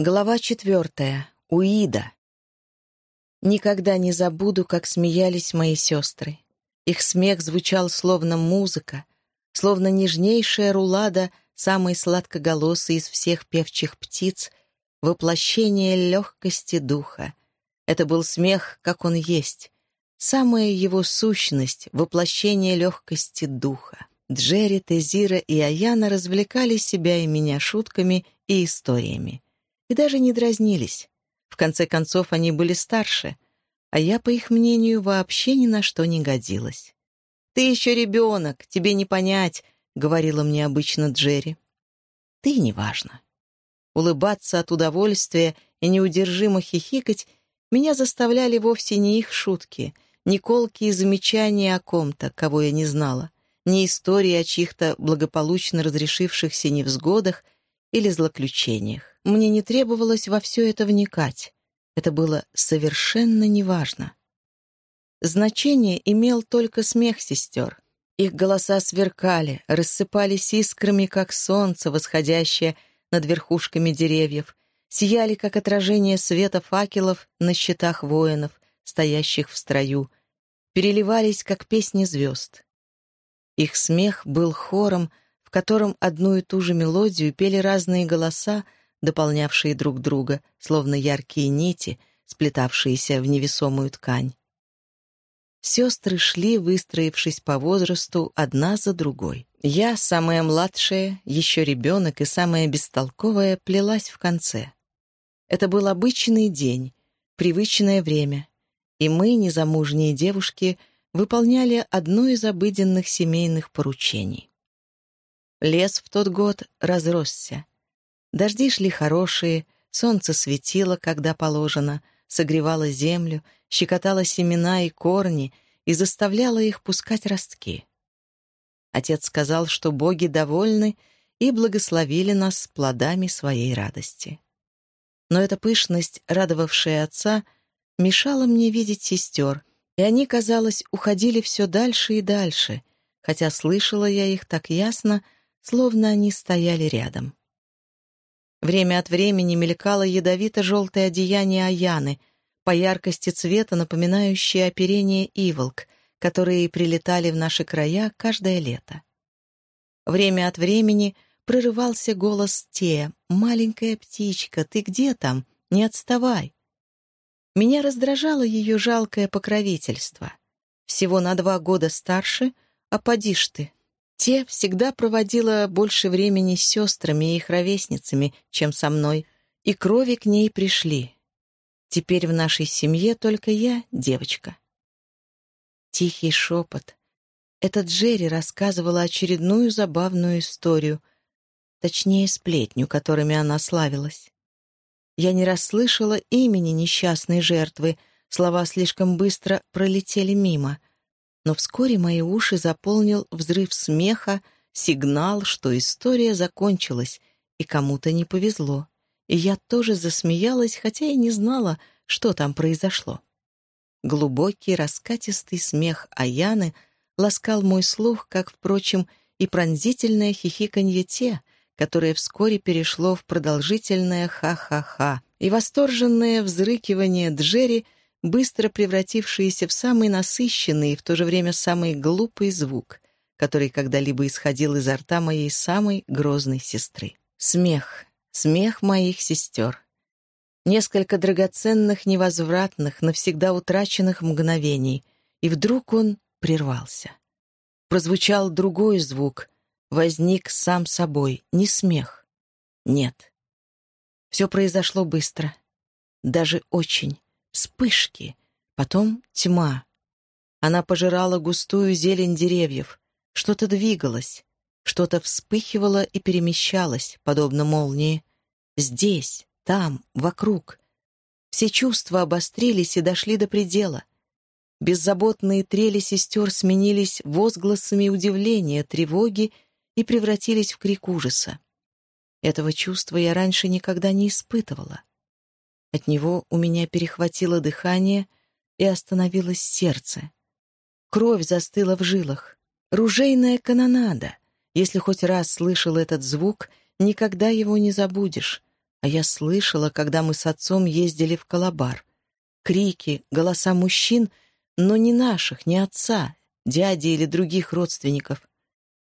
Глава четвертая. Уида. Никогда не забуду, как смеялись мои сестры. Их смех звучал словно музыка, словно нежнейшая рулада, самой сладкоголосой из всех певчих птиц, воплощение легкости духа. Это был смех, как он есть, самая его сущность, воплощение легкости духа. Джерри, Тезира и Аяна развлекали себя и меня шутками и историями и даже не дразнились. В конце концов, они были старше, а я, по их мнению, вообще ни на что не годилась. «Ты еще ребенок, тебе не понять», — говорила мне обычно Джерри. «Ты неважно». Улыбаться от удовольствия и неудержимо хихикать меня заставляли вовсе не их шутки, не колкие замечания о ком-то, кого я не знала, не истории о чьих-то благополучно разрешившихся невзгодах или злоключениях. Мне не требовалось во все это вникать. Это было совершенно неважно. Значение имел только смех сестер. Их голоса сверкали, рассыпались искрами, как солнце, восходящее над верхушками деревьев, сияли, как отражение света факелов на щитах воинов, стоящих в строю, переливались, как песни звезд. Их смех был хором, в котором одну и ту же мелодию пели разные голоса, дополнявшие друг друга, словно яркие нити, сплетавшиеся в невесомую ткань. Сестры шли, выстроившись по возрасту, одна за другой. Я, самая младшая, еще ребенок и самая бестолковая, плелась в конце. Это был обычный день, привычное время, и мы, незамужние девушки, выполняли одно из обыденных семейных поручений. Лес в тот год разросся. Дожди шли хорошие, солнце светило, когда положено, согревало землю, щекотало семена и корни и заставляло их пускать ростки. Отец сказал, что боги довольны и благословили нас плодами своей радости. Но эта пышность, радовавшая отца, мешала мне видеть сестер, и они, казалось, уходили все дальше и дальше, хотя слышала я их так ясно, словно они стояли рядом. Время от времени мелькало ядовито-желтое одеяние Аяны, по яркости цвета напоминающее оперение иволк, которые прилетали в наши края каждое лето. Время от времени прорывался голос Тея «Маленькая птичка, ты где там? Не отставай!» Меня раздражало ее жалкое покровительство. Всего на два года старше, а поди ж ты, те всегда проводила больше времени с сестрами и их ровесницами, чем со мной, и крови к ней пришли. Теперь в нашей семье только я девочка. Тихий шепот. Это Джерри рассказывала очередную забавную историю, точнее, сплетню, которыми она славилась. Я не расслышала имени несчастной жертвы, слова слишком быстро пролетели мимо — но вскоре мои уши заполнил взрыв смеха, сигнал, что история закончилась, и кому-то не повезло. И я тоже засмеялась, хотя и не знала, что там произошло. Глубокий, раскатистый смех Аяны ласкал мой слух, как, впрочем, и пронзительное хихиканье те, которое вскоре перешло в продолжительное ха-ха-ха, и восторженное взрыкивание Джерри — быстро превратившиеся в самый насыщенный и в то же время самый глупый звук, который когда-либо исходил изо рта моей самой грозной сестры. Смех. Смех моих сестер. Несколько драгоценных, невозвратных, навсегда утраченных мгновений, и вдруг он прервался. Прозвучал другой звук, возник сам собой, не смех. Нет. Все произошло быстро. Даже очень вспышки, потом тьма. Она пожирала густую зелень деревьев, что-то двигалось, что-то вспыхивало и перемещалось, подобно молнии. Здесь, там, вокруг. Все чувства обострились и дошли до предела. Беззаботные трели сестер сменились возгласами удивления, тревоги и превратились в крик ужаса. Этого чувства я раньше никогда не испытывала. От него у меня перехватило дыхание и остановилось сердце. Кровь застыла в жилах. Ружейная канонада. Если хоть раз слышал этот звук, никогда его не забудешь. А я слышала, когда мы с отцом ездили в Калабар. Крики, голоса мужчин, но не наших, не отца, дяди или других родственников.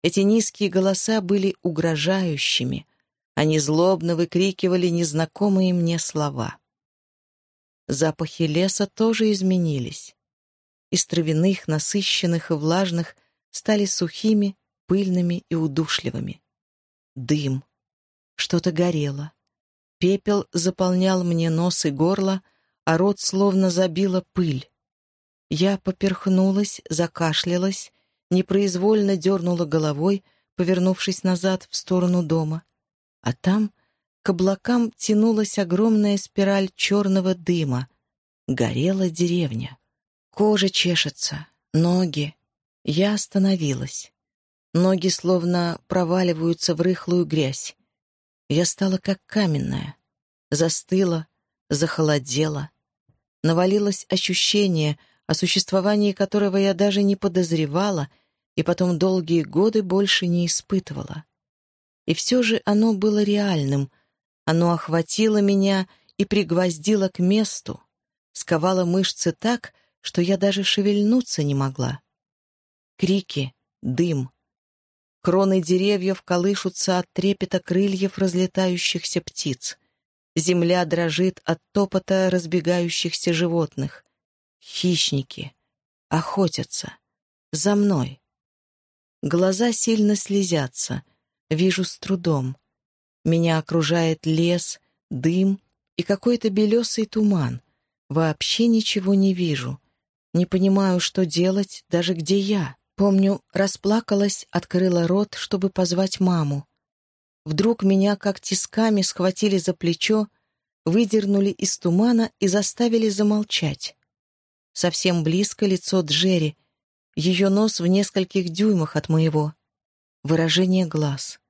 Эти низкие голоса были угрожающими. Они злобно выкрикивали незнакомые мне слова. Запахи леса тоже изменились. Из травяных, насыщенных и влажных стали сухими, пыльными и удушливыми. Дым. Что-то горело. Пепел заполнял мне нос и горло, а рот словно забила пыль. Я поперхнулась, закашлялась, непроизвольно дернула головой, повернувшись назад в сторону дома. А там к облакам тянулась огромная спираль черного дыма. Горела деревня. Кожа чешется, ноги. Я остановилась. Ноги словно проваливаются в рыхлую грязь. Я стала как каменная. Застыла, захолодела. Навалилось ощущение, о существовании которого я даже не подозревала и потом долгие годы больше не испытывала. И все же оно было реальным. Оно охватило меня и пригвоздило к месту, сковало мышцы так, что я даже шевельнуться не могла. Крики, дым, Кроны деревьев колышутся от трепета крыльев разлетающихся птиц. Земля дрожит от топота разбегающихся животных. Хищники. Охотятся. За мной. Глаза сильно слезятся. Вижу с трудом. Меня окружает лес, дым и какой-то белесый туман. Вообще ничего не вижу. Не понимаю, что делать, даже где я. Помню, расплакалась, открыла рот, чтобы позвать маму. Вдруг меня как тисками схватили за плечо, выдернули из тумана и заставили замолчать. Совсем близко лицо Джерри, ее нос в нескольких дюймах от моего. Выражение глаз.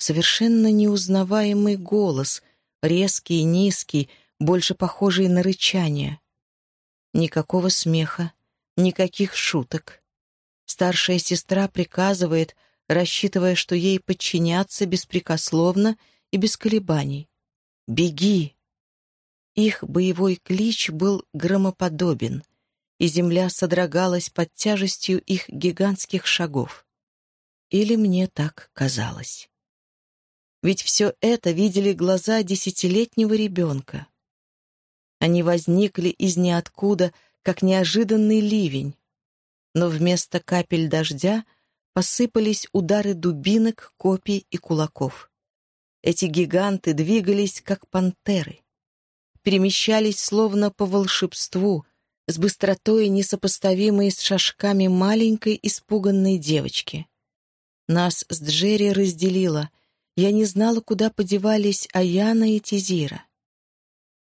Совершенно неузнаваемый голос, резкий и низкий, больше похожий на рычание. Никакого смеха, никаких шуток. Старшая сестра приказывает, рассчитывая, что ей подчиняться беспрекословно и без колебаний. «Беги!» Их боевой клич был громоподобен, и земля содрогалась под тяжестью их гигантских шагов. Или мне так казалось. Ведь все это видели глаза десятилетнего ребенка. Они возникли из ниоткуда, как неожиданный ливень, но вместо капель дождя посыпались удары дубинок, копий и кулаков. Эти гиганты двигались, как пантеры. Перемещались словно по волшебству, с быстротой, несопоставимой с шажками маленькой испуганной девочки. Нас с Джерри разделило. Я не знала, куда подевались Аяна и Тизира.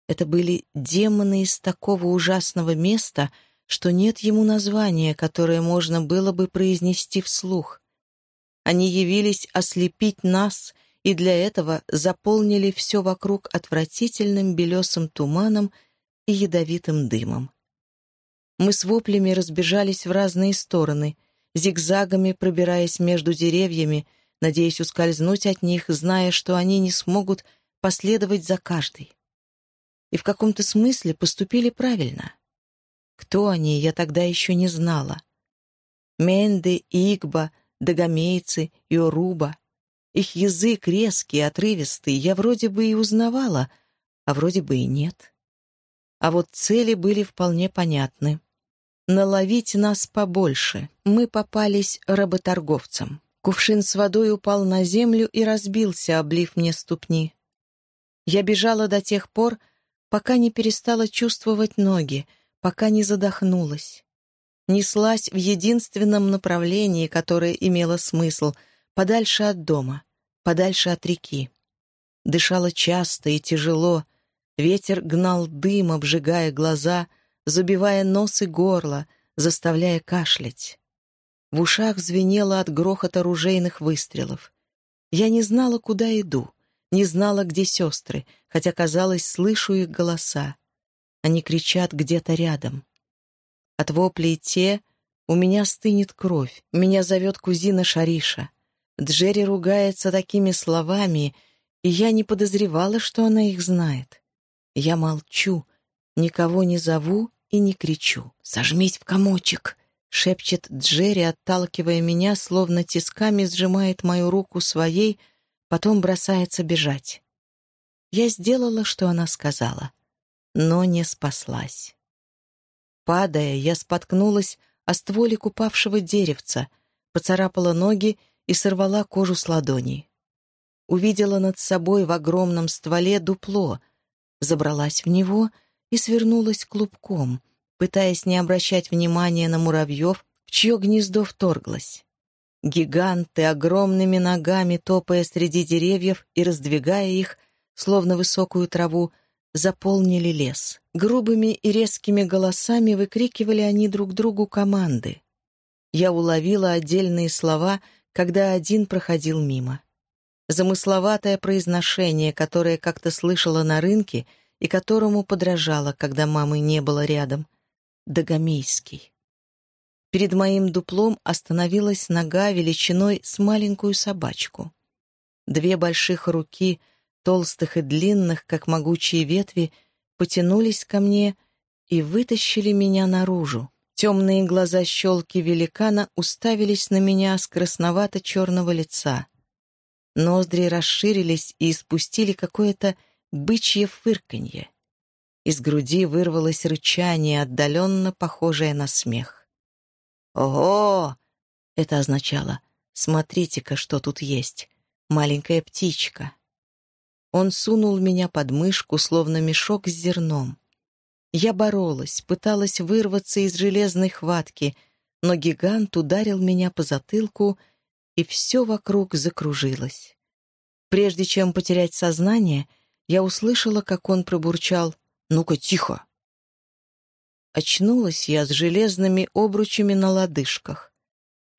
Это были демоны из такого ужасного места — что нет ему названия, которое можно было бы произнести вслух. Они явились ослепить нас и для этого заполнили все вокруг отвратительным белесым туманом и ядовитым дымом. Мы с воплями разбежались в разные стороны, зигзагами пробираясь между деревьями, надеясь ускользнуть от них, зная, что они не смогут последовать за каждой. И в каком-то смысле поступили правильно. Кто они, я тогда еще не знала. Менды, Игба, Дагомейцы, Иоруба. Их язык резкий, отрывистый, я вроде бы и узнавала, а вроде бы и нет. А вот цели были вполне понятны. Наловить нас побольше. Мы попались работорговцам. Кувшин с водой упал на землю и разбился, облив мне ступни. Я бежала до тех пор, пока не перестала чувствовать ноги, пока не задохнулась. Неслась в единственном направлении, которое имело смысл, подальше от дома, подальше от реки. Дышала часто и тяжело, ветер гнал дым, обжигая глаза, забивая нос и горло, заставляя кашлять. В ушах звенело от грохота ружейных выстрелов. Я не знала, куда иду, не знала, где сестры, хотя, казалось, слышу их голоса. Они кричат где-то рядом. От воплей те у меня стынет кровь. Меня зовет кузина Шариша. Джерри ругается такими словами, и я не подозревала, что она их знает. Я молчу, никого не зову и не кричу. «Сожмись в комочек!» — шепчет Джерри, отталкивая меня, словно тисками сжимает мою руку своей, потом бросается бежать. Я сделала, что она сказала, но не спаслась. Падая, я споткнулась о стволе упавшего деревца, поцарапала ноги и сорвала кожу с ладоней. Увидела над собой в огромном стволе дупло, забралась в него и свернулась клубком, пытаясь не обращать внимания на муравьев, в чье гнездо вторглась. Гиганты, огромными ногами топая среди деревьев и раздвигая их, словно высокую траву, заполнили лес. Грубыми и резкими голосами выкрикивали они друг другу команды. Я уловила отдельные слова, когда один проходил мимо. Замысловатое произношение, которое как-то слышала на рынке и которому подражала, когда мамы не было рядом. Дагомейский. Перед моим дуплом остановилась нога величиной с маленькую собачку. Две больших руки — толстых и длинных, как могучие ветви, потянулись ко мне и вытащили меня наружу. Темные глаза щелки великана уставились на меня с красновато-черного лица. Ноздри расширились и испустили какое-то бычье фырканье. Из груди вырвалось рычание, отдаленно похожее на смех. «Ого!» — это означало «Смотрите-ка, что тут есть. Маленькая птичка». Он сунул меня под мышку, словно мешок с зерном. Я боролась, пыталась вырваться из железной хватки, но гигант ударил меня по затылку, и все вокруг закружилось. Прежде чем потерять сознание, я услышала, как он пробурчал «Ну-ка, тихо!». Очнулась я с железными обручами на лодыжках.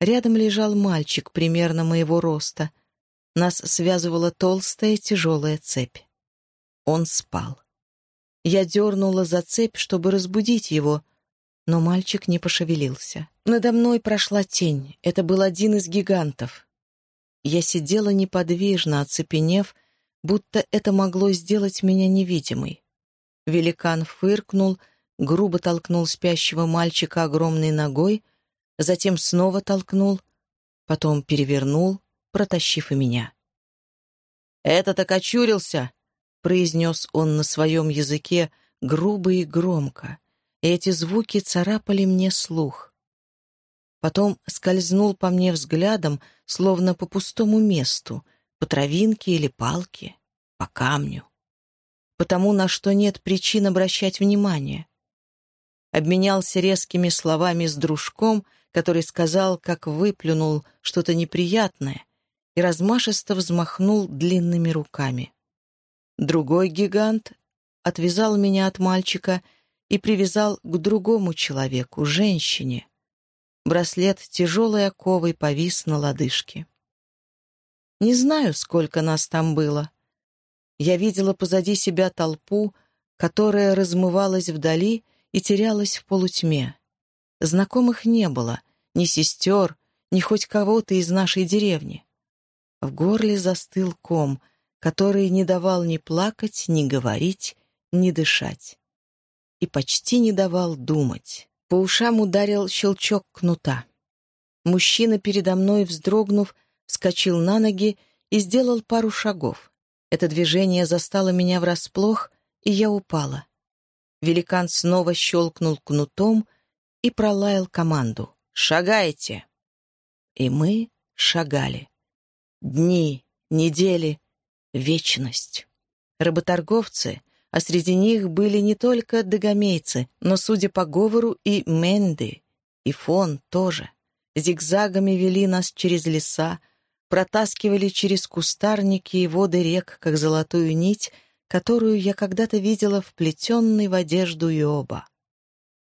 Рядом лежал мальчик примерно моего роста — нас связывала толстая тяжелая цепь. Он спал. Я дернула за цепь, чтобы разбудить его, но мальчик не пошевелился. Надо мной прошла тень. Это был один из гигантов. Я сидела неподвижно, оцепенев, будто это могло сделать меня невидимой. Великан фыркнул, грубо толкнул спящего мальчика огромной ногой, затем снова толкнул, потом перевернул, протащив и меня. «Этот окочурился!» — произнес он на своем языке грубо и громко, и эти звуки царапали мне слух. Потом скользнул по мне взглядом, словно по пустому месту, по травинке или палке, по камню. Потому, на что нет причин обращать внимание. Обменялся резкими словами с дружком, который сказал, как выплюнул что-то неприятное, и размашисто взмахнул длинными руками. Другой гигант отвязал меня от мальчика и привязал к другому человеку, женщине. Браслет тяжелой оковой повис на лодыжке. Не знаю, сколько нас там было. Я видела позади себя толпу, которая размывалась вдали и терялась в полутьме. Знакомых не было, ни сестер, ни хоть кого-то из нашей деревни. В горле застыл ком, который не давал ни плакать, ни говорить, ни дышать. И почти не давал думать. По ушам ударил щелчок кнута. Мужчина передо мной, вздрогнув, вскочил на ноги и сделал пару шагов. Это движение застало меня врасплох, и я упала. Великан снова щелкнул кнутом и пролаял команду. «Шагайте!» И мы шагали. Дни, недели, вечность. Работорговцы, а среди них были не только догомейцы, но, судя по говору, и менды, и фон тоже. Зигзагами вели нас через леса, протаскивали через кустарники и воды рек, как золотую нить, которую я когда-то видела вплетенной в одежду Иоба.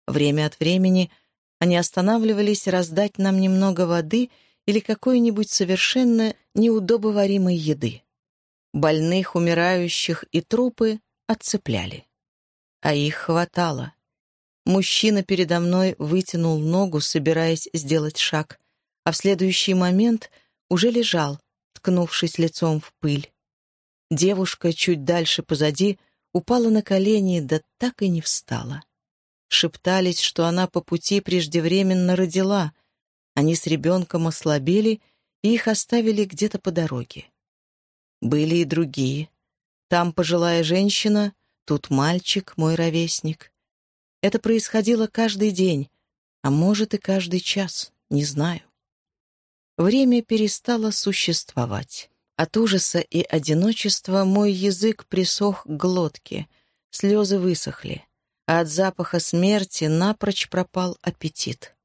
Время от времени они останавливались раздать нам немного воды — или какой-нибудь совершенно неудобоваримой еды. Больных, умирающих и трупы отцепляли. А их хватало. Мужчина передо мной вытянул ногу, собираясь сделать шаг, а в следующий момент уже лежал, ткнувшись лицом в пыль. Девушка чуть дальше позади упала на колени, да так и не встала. Шептались, что она по пути преждевременно родила. Они с ребенком ослабели, и их оставили где-то по дороге. Были и другие. Там пожилая женщина, тут мальчик, мой ровесник. Это происходило каждый день, а может и каждый час, не знаю. Время перестало существовать. От ужаса и одиночества мой язык присох к глотке, слезы высохли, а от запаха смерти напрочь пропал аппетит.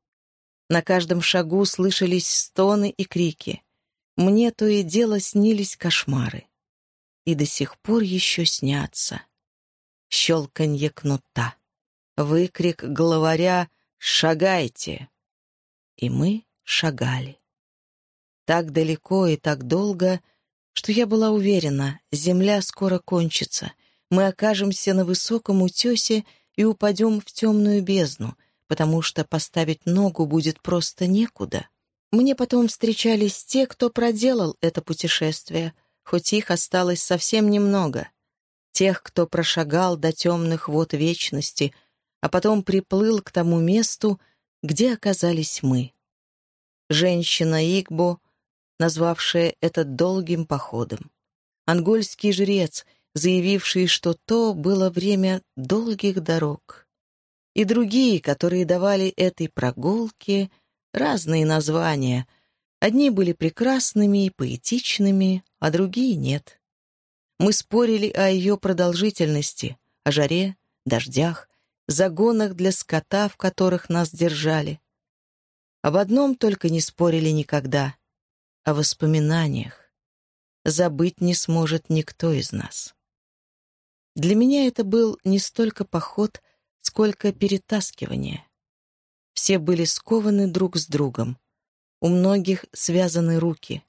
На каждом шагу слышались стоны и крики. Мне то и дело снились кошмары. И до сих пор еще снятся. Щелканье кнута. Выкрик главаря «Шагайте!» И мы шагали. Так далеко и так долго, что я была уверена, земля скоро кончится. Мы окажемся на высоком утесе и упадем в темную бездну, потому что поставить ногу будет просто некуда. Мне потом встречались те, кто проделал это путешествие, хоть их осталось совсем немного. Тех, кто прошагал до темных вод вечности, а потом приплыл к тому месту, где оказались мы. Женщина Игбо, назвавшая это долгим походом. Ангольский жрец, заявивший, что то было время долгих дорог. И другие, которые давали этой прогулке — разные названия. Одни были прекрасными и поэтичными, а другие нет. Мы спорили о ее продолжительности, о жаре, дождях, загонах для скота, в которых нас держали. Об одном только не спорили никогда — о воспоминаниях. Забыть не сможет никто из нас. Для меня это был не столько поход, сколько перетаскивание. Все были скованы друг с другом. У многих связаны руки.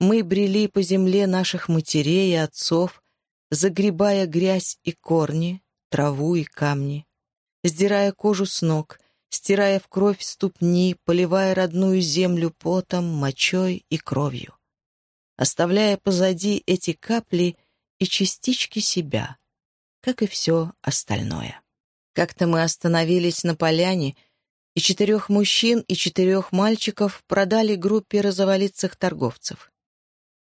Мы брели по земле наших матерей и отцов, загребая грязь и корни, траву и камни, сдирая кожу с ног, стирая в кровь ступни, поливая родную землю потом, мочой и кровью, оставляя позади эти капли и частички себя, как и все остальное. Как-то мы остановились на поляне — и четырех мужчин и четырех мальчиков продали группе розоволицых торговцев.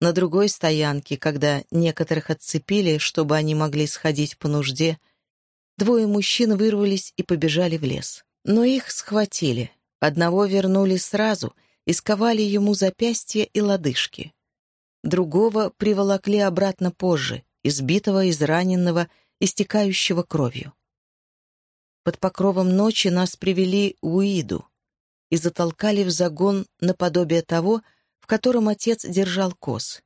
На другой стоянке, когда некоторых отцепили, чтобы они могли сходить по нужде, двое мужчин вырвались и побежали в лес. Но их схватили. Одного вернули сразу и сковали ему запястья и лодыжки. Другого приволокли обратно позже, избитого, израненного, истекающего кровью. Под покровом ночи нас привели Уиду и затолкали в загон наподобие того, в котором отец держал коз.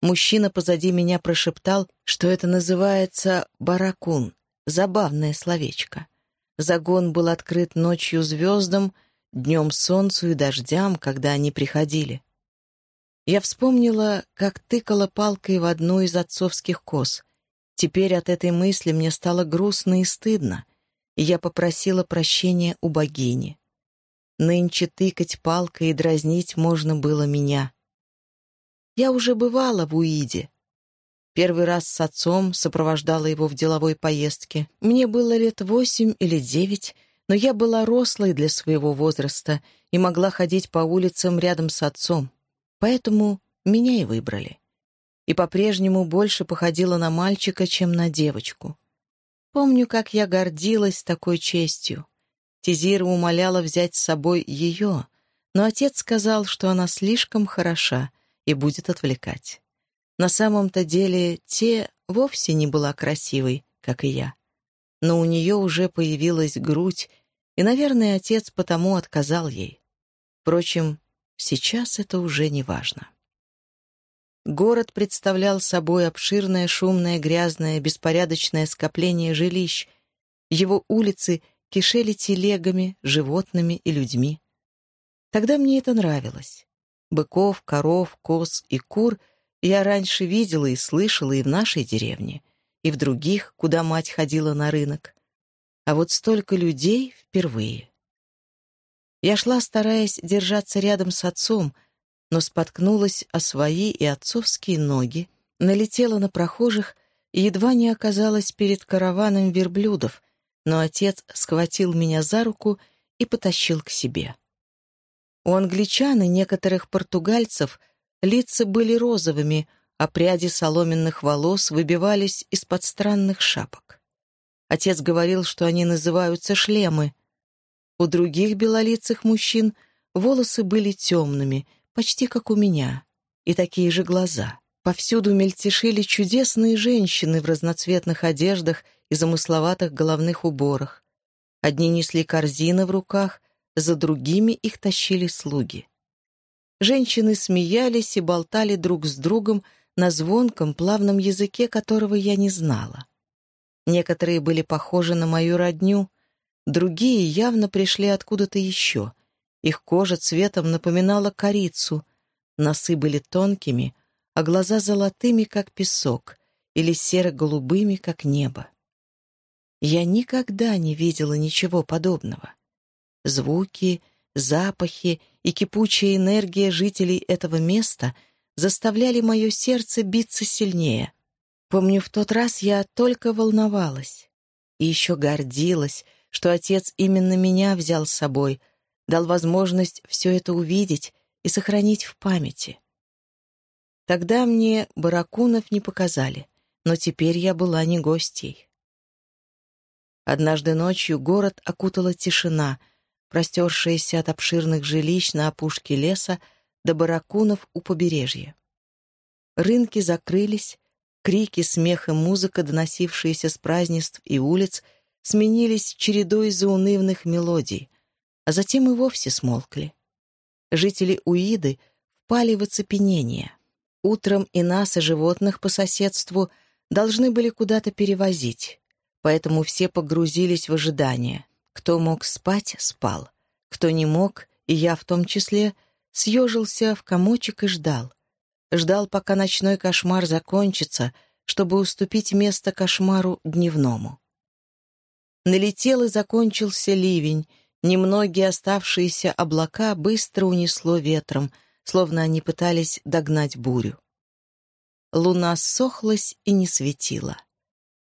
Мужчина позади меня прошептал, что это называется «баракун», забавное словечко. Загон был открыт ночью звездам, днем солнцу и дождям, когда они приходили. Я вспомнила, как тыкала палкой в одну из отцовских коз. Теперь от этой мысли мне стало грустно и стыдно и я попросила прощения у богини. Нынче тыкать палкой и дразнить можно было меня. Я уже бывала в Уиде. Первый раз с отцом сопровождала его в деловой поездке. Мне было лет восемь или девять, но я была рослой для своего возраста и могла ходить по улицам рядом с отцом. Поэтому меня и выбрали. И по-прежнему больше походила на мальчика, чем на девочку. Помню, как я гордилась такой честью. Тизира умоляла взять с собой ее, но отец сказал, что она слишком хороша и будет отвлекать. На самом-то деле те вовсе не была красивой, как и я. Но у нее уже появилась грудь, и, наверное, отец потому отказал ей. Впрочем, сейчас это уже не важно. Город представлял собой обширное, шумное, грязное, беспорядочное скопление жилищ. Его улицы кишели телегами, животными и людьми. Тогда мне это нравилось. Быков, коров, коз и кур я раньше видела и слышала и в нашей деревне, и в других, куда мать ходила на рынок. А вот столько людей впервые. Я шла, стараясь держаться рядом с отцом, но споткнулась о свои и отцовские ноги, налетела на прохожих и едва не оказалась перед караваном верблюдов, но отец схватил меня за руку и потащил к себе. У англичан и некоторых португальцев лица были розовыми, а пряди соломенных волос выбивались из-под странных шапок. Отец говорил, что они называются шлемы. У других белолицых мужчин волосы были темными, почти как у меня, и такие же глаза. Повсюду мельтешили чудесные женщины в разноцветных одеждах и замысловатых головных уборах. Одни несли корзины в руках, за другими их тащили слуги. Женщины смеялись и болтали друг с другом на звонком, плавном языке, которого я не знала. Некоторые были похожи на мою родню, другие явно пришли откуда-то еще. Их кожа цветом напоминала корицу, носы были тонкими, а глаза золотыми, как песок, или серо-голубыми, как небо. Я никогда не видела ничего подобного. Звуки, запахи и кипучая энергия жителей этого места заставляли мое сердце биться сильнее. Помню, в тот раз я только волновалась. И еще гордилась, что отец именно меня взял с собой, дал возможность все это увидеть и сохранить в памяти. Тогда мне баракунов не показали, но теперь я была не гостьей. Однажды ночью город окутала тишина — простершаяся от обширных жилищ на опушке леса до баракунов у побережья. Рынки закрылись, крики, смех и музыка, доносившиеся с празднеств и улиц, сменились чередой заунывных мелодий, а затем и вовсе смолкли. Жители Уиды впали в оцепенение. Утром и нас, и животных по соседству должны были куда-то перевозить, поэтому все погрузились в ожидание — кто мог спать, спал. Кто не мог, и я в том числе, съежился в комочек и ждал. Ждал, пока ночной кошмар закончится, чтобы уступить место кошмару дневному. Налетел и закончился ливень, немногие оставшиеся облака быстро унесло ветром, словно они пытались догнать бурю. Луна сохлась и не светила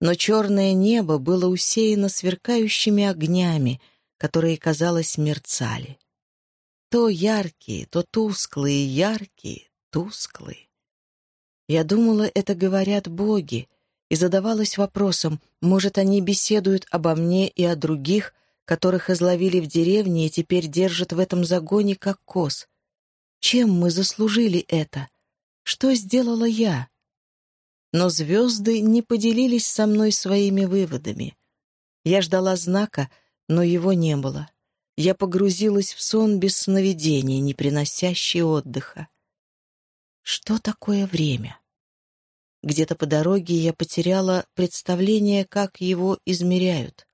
но черное небо было усеяно сверкающими огнями, которые, казалось, мерцали. То яркие, то тусклые, яркие, тусклые. Я думала, это говорят боги, и задавалась вопросом, может, они беседуют обо мне и о других, которых изловили в деревне и теперь держат в этом загоне как коз. Чем мы заслужили это? Что сделала я? Но звезды не поделились со мной своими выводами. Я ждала знака, но его не было. Я погрузилась в сон без сновидений, не приносящий отдыха. Что такое время? Где-то по дороге я потеряла представление, как его измеряют.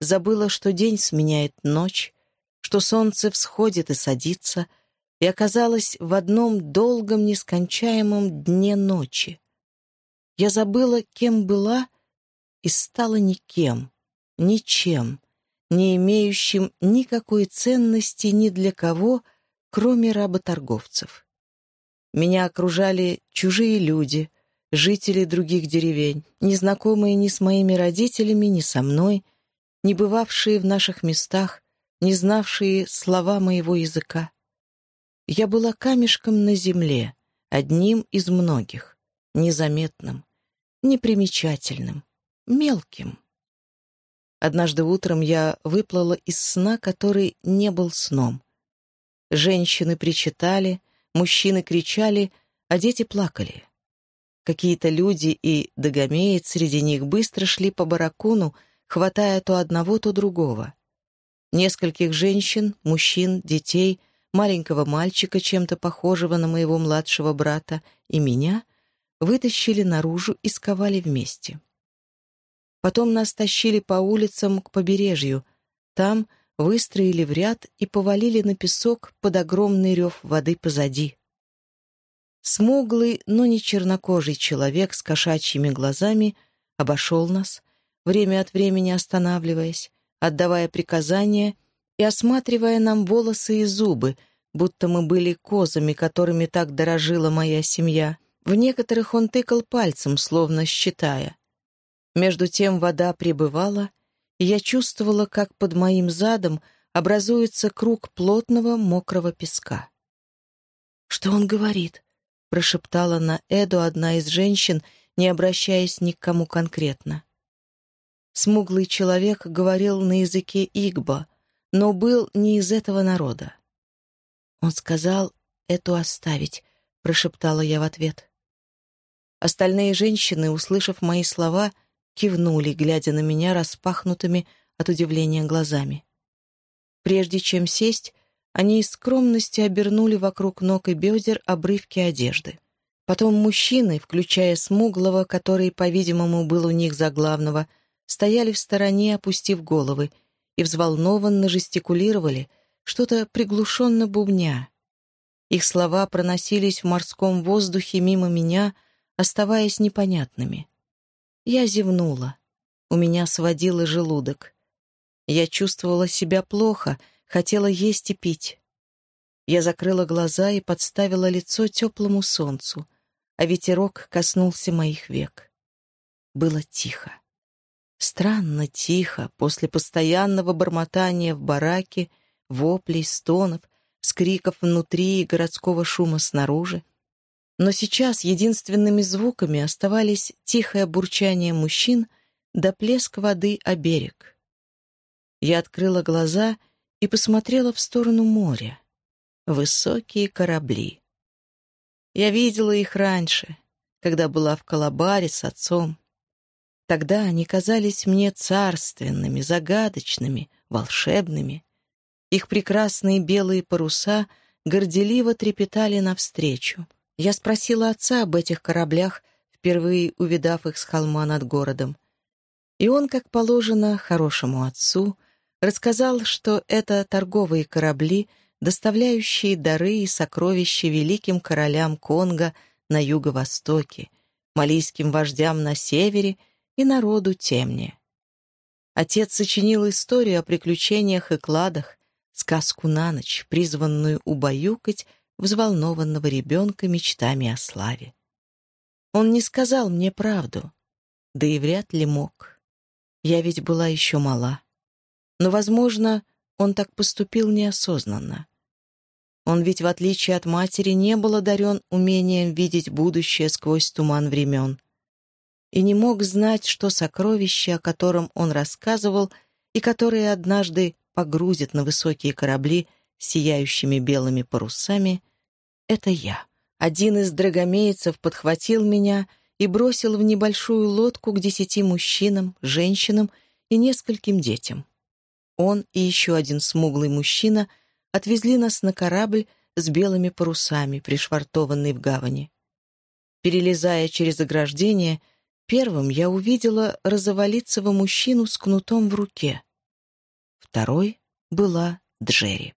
Забыла, что день сменяет ночь, что солнце всходит и садится, и оказалась в одном долгом нескончаемом дне ночи. Я забыла, кем была, и стала никем, ничем, не имеющим никакой ценности ни для кого, кроме работорговцев. Меня окружали чужие люди, жители других деревень, незнакомые ни с моими родителями, ни со мной, не бывавшие в наших местах, не знавшие слова моего языка. Я была камешком на земле, одним из многих, незаметным непримечательным, мелким. Однажды утром я выплыла из сна, который не был сном. Женщины причитали, мужчины кричали, а дети плакали. Какие-то люди и догомеец среди них быстро шли по баракуну, хватая то одного, то другого. Нескольких женщин, мужчин, детей, маленького мальчика, чем-то похожего на моего младшего брата, и меня — вытащили наружу и сковали вместе. Потом нас тащили по улицам к побережью. Там выстроили в ряд и повалили на песок под огромный рев воды позади. Смуглый, но не чернокожий человек с кошачьими глазами обошел нас, время от времени останавливаясь, отдавая приказания и осматривая нам волосы и зубы, будто мы были козами, которыми так дорожила моя семья — В некоторых он тыкал пальцем, словно считая. Между тем вода прибывала, и я чувствовала, как под моим задом образуется круг плотного мокрого песка. «Что он говорит?» — прошептала на Эду одна из женщин, не обращаясь ни к кому конкретно. Смуглый человек говорил на языке Игбо, но был не из этого народа. Он сказал «эту оставить», — прошептала я в ответ. Остальные женщины, услышав мои слова, кивнули, глядя на меня распахнутыми от удивления глазами. Прежде чем сесть, они из скромности обернули вокруг ног и бедер обрывки одежды. Потом мужчины, включая смуглого, который, по-видимому, был у них за главного, стояли в стороне, опустив головы, и взволнованно жестикулировали, что-то приглушенно бубня. Их слова проносились в морском воздухе мимо меня — оставаясь непонятными. Я зевнула. У меня сводило желудок. Я чувствовала себя плохо, хотела есть и пить. Я закрыла глаза и подставила лицо теплому солнцу, а ветерок коснулся моих век. Было тихо. Странно тихо после постоянного бормотания в бараке, воплей, стонов, скриков внутри и городского шума снаружи. Но сейчас единственными звуками оставались тихое бурчание мужчин да плеск воды о берег. Я открыла глаза и посмотрела в сторону моря. Высокие корабли. Я видела их раньше, когда была в Калабаре с отцом. Тогда они казались мне царственными, загадочными, волшебными. Их прекрасные белые паруса горделиво трепетали навстречу. Я спросила отца об этих кораблях, впервые увидав их с холма над городом. И он, как положено хорошему отцу, рассказал, что это торговые корабли, доставляющие дары и сокровища великим королям Конго на юго-востоке, малийским вождям на севере и народу темне. Отец сочинил историю о приключениях и кладах, сказку на ночь, призванную убаюкать взволнованного ребенка мечтами о славе. Он не сказал мне правду, да и вряд ли мог. Я ведь была еще мала. Но, возможно, он так поступил неосознанно. Он ведь, в отличие от матери, не был одарен умением видеть будущее сквозь туман времен и не мог знать, что сокровище, о котором он рассказывал и которое однажды погрузит на высокие корабли, сияющими белыми парусами, это я. Один из драгомейцев подхватил меня и бросил в небольшую лодку к десяти мужчинам, женщинам и нескольким детям. Он и еще один смуглый мужчина отвезли нас на корабль с белыми парусами, пришвартованный в гавани. Перелезая через ограждение, первым я увидела розоволицего мужчину с кнутом в руке. Второй была Джерри.